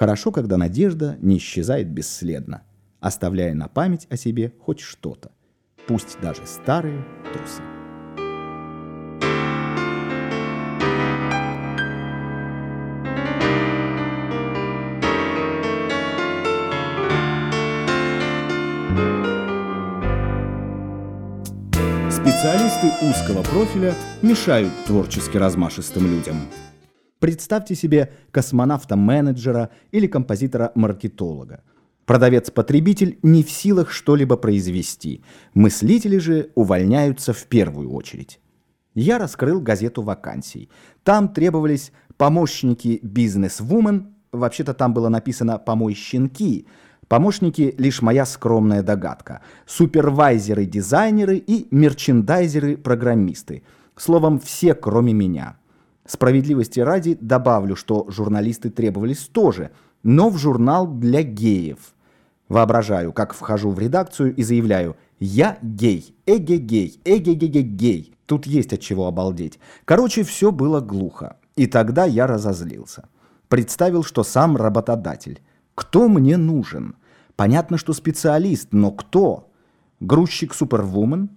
Хорошо, когда надежда не исчезает бесследно, оставляя на память о себе хоть что-то, пусть даже старые трусы. Специалисты узкого профиля мешают творчески размашистым людям. Представьте себе космонавта-менеджера или композитора-маркетолога. Продавец-потребитель не в силах что-либо произвести. Мыслители же увольняются в первую очередь. Я раскрыл газету вакансий. Там требовались помощники бизнес-вумен, вообще-то там было написано «помощники», Помощники — лишь моя скромная догадка. Супервайзеры-дизайнеры и мерчендайзеры-программисты. Словом, все, кроме меня. Справедливости ради добавлю, что журналисты требовались тоже, но в журнал для геев. Воображаю, как вхожу в редакцию и заявляю «Я гей, эге-гей, эге-ге-ге-гей». Тут есть от чего обалдеть. Короче, все было глухо. И тогда я разозлился. Представил, что сам работодатель. Кто мне нужен? Понятно, что специалист, но кто? Грузчик-супервумен?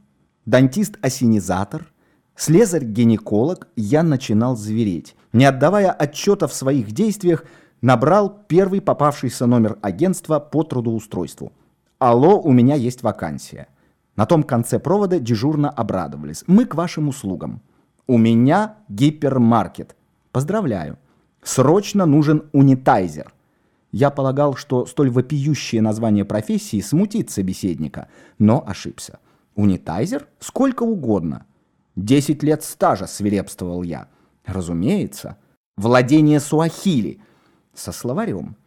Дантист-осенизатор? Слесарь-гинеколог? Я начинал звереть. Не отдавая отчета в своих действиях, набрал первый попавшийся номер агентства по трудоустройству. «Алло, у меня есть вакансия». На том конце провода дежурно обрадовались. «Мы к вашим услугам». «У меня гипермаркет». «Поздравляю». «Срочно нужен унитайзер». Я полагал, что столь вопиющее название профессии смутит собеседника, но ошибся. Унитайзер? Сколько угодно. Десять лет стажа, свирепствовал я. Разумеется. Владение суахили. Со словарем.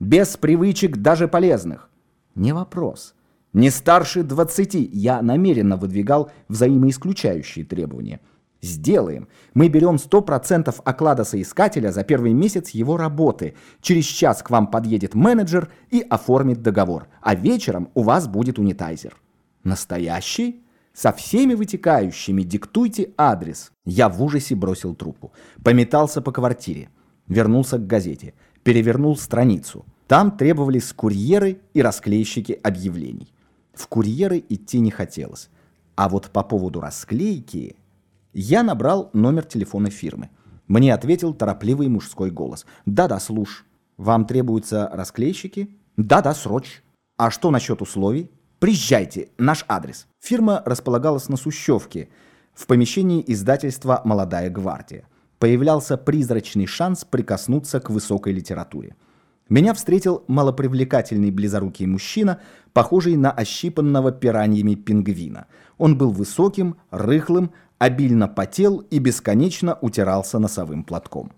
Без привычек даже полезных. Не вопрос. Не старше двадцати. Я намеренно выдвигал взаимоисключающие требования. Сделаем. Мы берем 100% оклада соискателя за первый месяц его работы. Через час к вам подъедет менеджер и оформит договор. А вечером у вас будет унитайзер. Настоящий? Со всеми вытекающими диктуйте адрес. Я в ужасе бросил трубку. Пометался по квартире. Вернулся к газете. Перевернул страницу. Там требовались курьеры и расклейщики объявлений. В курьеры идти не хотелось. А вот по поводу расклейки... Я набрал номер телефона фирмы. Мне ответил торопливый мужской голос. «Да-да, служ. Вам требуются расклейщики?» «Да-да, сроч. А что насчет условий?» «Приезжайте, наш адрес». Фирма располагалась на Сущевке, в помещении издательства «Молодая гвардия». Появлялся призрачный шанс прикоснуться к высокой литературе. Меня встретил малопривлекательный близорукий мужчина, похожий на ощипанного пираньями пингвина. Он был высоким, рыхлым, обильно потел и бесконечно утирался носовым платком.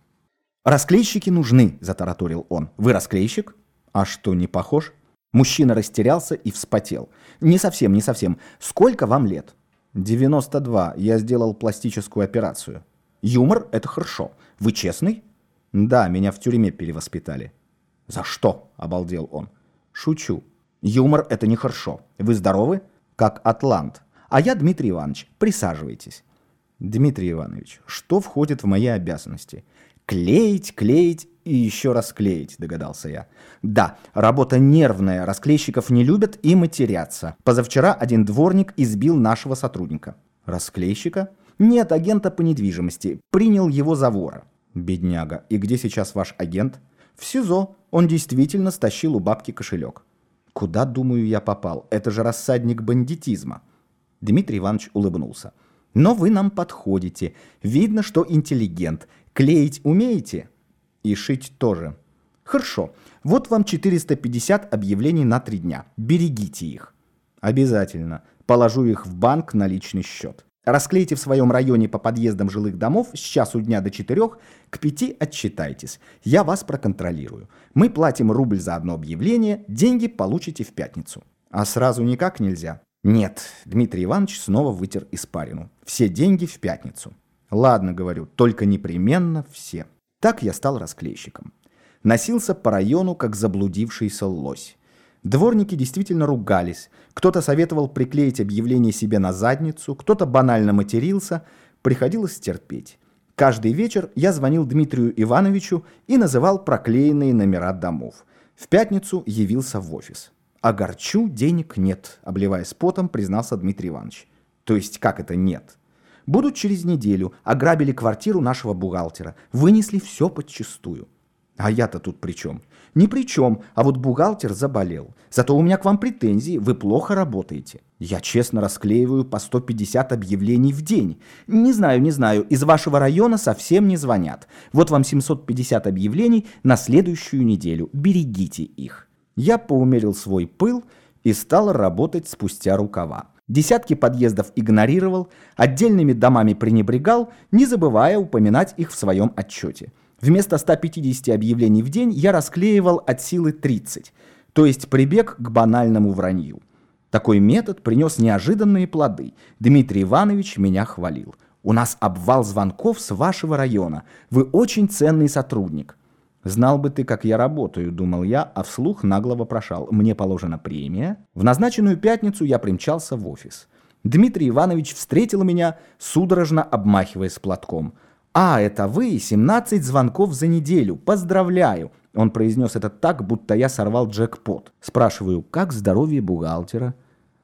«Расклейщики нужны», — затараторил он. «Вы расклейщик?» «А что, не похож?» Мужчина растерялся и вспотел. «Не совсем, не совсем. Сколько вам лет?» «92. Я сделал пластическую операцию». «Юмор — это хорошо. Вы честный?» «Да, меня в тюрьме перевоспитали». «За что?» — обалдел он. «Шучу. Юмор — это нехорошо. Вы здоровы?» «Как атлант. А я Дмитрий Иванович. Присаживайтесь». Дмитрий Иванович, что входит в мои обязанности? Клеить, клеить и еще раз клеить, догадался я. Да, работа нервная, расклейщиков не любят и матерятся. Позавчера один дворник избил нашего сотрудника. Расклейщика? Нет, агента по недвижимости. Принял его за вора. Бедняга. И где сейчас ваш агент? В СИЗО. Он действительно стащил у бабки кошелек. Куда, думаю, я попал? Это же рассадник бандитизма. Дмитрий Иванович улыбнулся. Но вы нам подходите. Видно, что интеллигент. Клеить умеете? И шить тоже. Хорошо. Вот вам 450 объявлений на три дня. Берегите их. Обязательно. Положу их в банк на личный счет. Расклейте в своем районе по подъездам жилых домов с часу дня до четырех, к пяти отчитайтесь. Я вас проконтролирую. Мы платим рубль за одно объявление, деньги получите в пятницу. А сразу никак нельзя. Нет, Дмитрий Иванович снова вытер испарину. Все деньги в пятницу. Ладно, говорю, только непременно все. Так я стал расклейщиком. Носился по району, как заблудившийся лось. Дворники действительно ругались. Кто-то советовал приклеить объявление себе на задницу, кто-то банально матерился. Приходилось терпеть. Каждый вечер я звонил Дмитрию Ивановичу и называл проклеенные номера домов. В пятницу явился в офис. «Огорчу, денег нет», — обливаясь потом, признался Дмитрий Иванович. «То есть как это нет?» «Будут через неделю, ограбили квартиру нашего бухгалтера, вынесли все подчистую». А я-то тут при чем? Ни при чем, а вот бухгалтер заболел. Зато у меня к вам претензии, вы плохо работаете. Я честно расклеиваю по 150 объявлений в день. Не знаю, не знаю, из вашего района совсем не звонят. Вот вам 750 объявлений на следующую неделю. Берегите их. Я поумерил свой пыл и стал работать спустя рукава. Десятки подъездов игнорировал, отдельными домами пренебрегал, не забывая упоминать их в своем отчете. Вместо 150 объявлений в день я расклеивал от силы 30, то есть прибег к банальному вранью. Такой метод принес неожиданные плоды. Дмитрий Иванович меня хвалил. «У нас обвал звонков с вашего района. Вы очень ценный сотрудник». «Знал бы ты, как я работаю», — думал я, а вслух нагло вопрошал. «Мне положена премия?» В назначенную пятницу я примчался в офис. Дмитрий Иванович встретил меня, судорожно обмахиваясь платком — «А, это вы, 17 звонков за неделю, поздравляю!» Он произнес это так, будто я сорвал джекпот. Спрашиваю, как здоровье бухгалтера?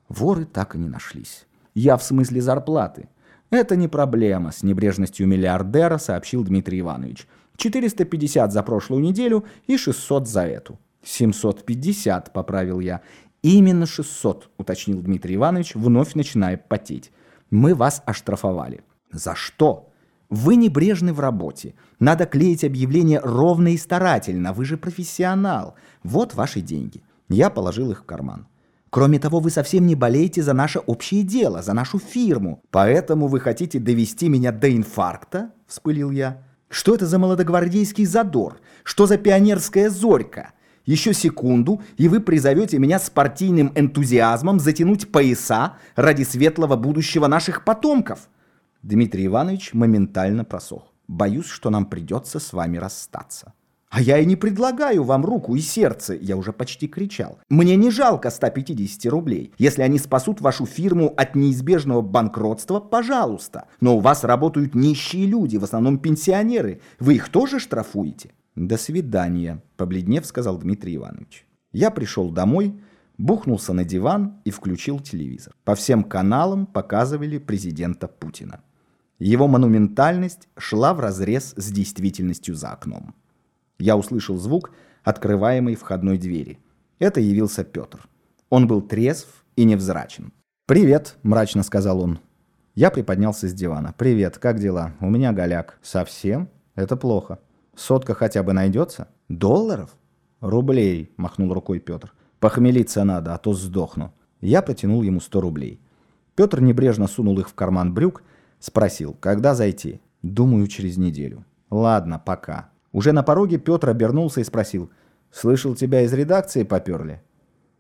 Воры так и не нашлись. Я в смысле зарплаты. Это не проблема, с небрежностью миллиардера сообщил Дмитрий Иванович. 450 за прошлую неделю и 600 за эту. 750, поправил я. Именно 600, уточнил Дмитрий Иванович, вновь начиная потеть. Мы вас оштрафовали. За что? Вы небрежны в работе. Надо клеить объявления ровно и старательно. Вы же профессионал. Вот ваши деньги. Я положил их в карман. Кроме того, вы совсем не болеете за наше общее дело, за нашу фирму. Поэтому вы хотите довести меня до инфаркта? Вспылил я. Что это за молодогвардейский задор? Что за пионерская зорька? Еще секунду, и вы призовете меня спортивным энтузиазмом затянуть пояса ради светлого будущего наших потомков. Дмитрий Иванович моментально просох. Боюсь, что нам придется с вами расстаться. А я и не предлагаю вам руку и сердце, я уже почти кричал. Мне не жалко 150 рублей. Если они спасут вашу фирму от неизбежного банкротства, пожалуйста. Но у вас работают нищие люди, в основном пенсионеры. Вы их тоже штрафуете? До свидания, побледнев сказал Дмитрий Иванович. Я пришел домой, бухнулся на диван и включил телевизор. По всем каналам показывали президента Путина. Его монументальность шла вразрез с действительностью за окном. Я услышал звук открываемой входной двери. Это явился Петр. Он был трезв и невзрачен. «Привет», — мрачно сказал он. Я приподнялся с дивана. «Привет, как дела? У меня голяк». «Совсем? Это плохо. Сотка хотя бы найдется?» «Долларов?» «Рублей», — махнул рукой Петр. «Похмелиться надо, а то сдохну». Я протянул ему сто рублей. Петр небрежно сунул их в карман брюк Спросил, когда зайти? Думаю, через неделю. Ладно, пока. Уже на пороге Петр обернулся и спросил, слышал, тебя из редакции поперли?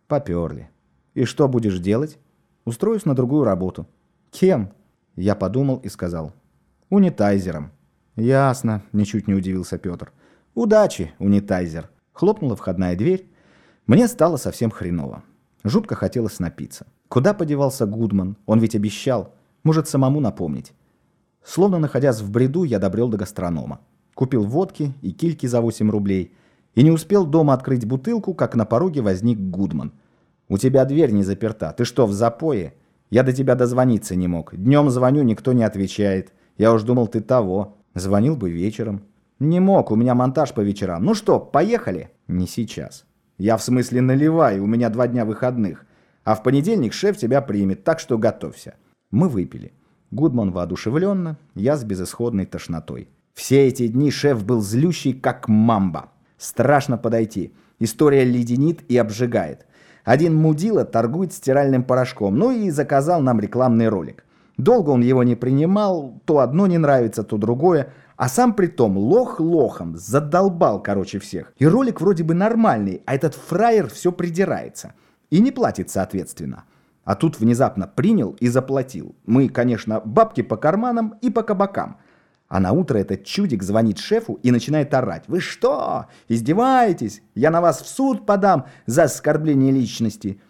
Поперли. И что будешь делать? Устроюсь на другую работу. Кем? Я подумал и сказал, унитайзером. Ясно, ничуть не удивился Петр. Удачи, унитайзер. Хлопнула входная дверь. Мне стало совсем хреново. Жутко хотелось напиться. Куда подевался Гудман? Он ведь обещал. Может, самому напомнить. Словно находясь в бреду, я добрел до гастронома. Купил водки и кильки за 8 рублей. И не успел дома открыть бутылку, как на пороге возник Гудман. «У тебя дверь не заперта. Ты что, в запое? Я до тебя дозвониться не мог. Днем звоню, никто не отвечает. Я уж думал, ты того. Звонил бы вечером». «Не мог, у меня монтаж по вечерам. Ну что, поехали?» «Не сейчас». «Я в смысле наливай, у меня два дня выходных. А в понедельник шеф тебя примет, так что готовься». Мы выпили. Гудман воодушевленно, я с безысходной тошнотой. Все эти дни шеф был злющий, как мамба. Страшно подойти. История леденит и обжигает. Один мудила торгует стиральным порошком, ну и заказал нам рекламный ролик. Долго он его не принимал, то одно не нравится, то другое, а сам при том лох лохом задолбал, короче, всех. И ролик вроде бы нормальный, а этот фраер все придирается. И не платит, соответственно. А тут внезапно принял и заплатил. Мы, конечно, бабки по карманам и по кабакам. А на утро этот чудик звонит шефу и начинает орать. «Вы что? Издеваетесь? Я на вас в суд подам за оскорбление личности».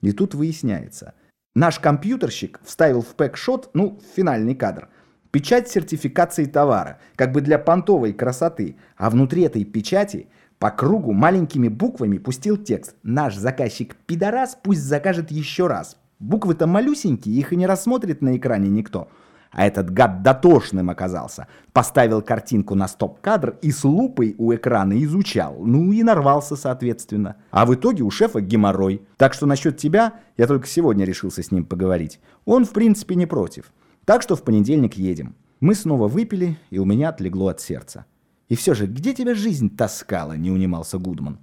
И тут выясняется. Наш компьютерщик вставил в пэкшот, ну, финальный кадр, Печать сертификации товара, как бы для понтовой красоты. А внутри этой печати по кругу маленькими буквами пустил текст «Наш заказчик пидорас, пусть закажет еще раз». Буквы-то малюсенькие, их и не рассмотрит на экране никто. А этот гад дотошным оказался. Поставил картинку на стоп-кадр и с лупой у экрана изучал. Ну и нарвался, соответственно. А в итоге у шефа геморрой. Так что насчет тебя я только сегодня решился с ним поговорить. Он, в принципе, не против. Так что в понедельник едем. Мы снова выпили, и у меня отлегло от сердца. И все же, где тебя жизнь таскала, не унимался Гудман.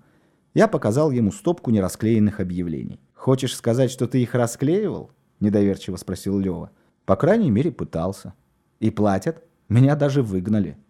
Я показал ему стопку нерасклеенных объявлений. «Хочешь сказать, что ты их расклеивал?» – недоверчиво спросил Лева. По крайней мере, пытался. И платят. Меня даже выгнали.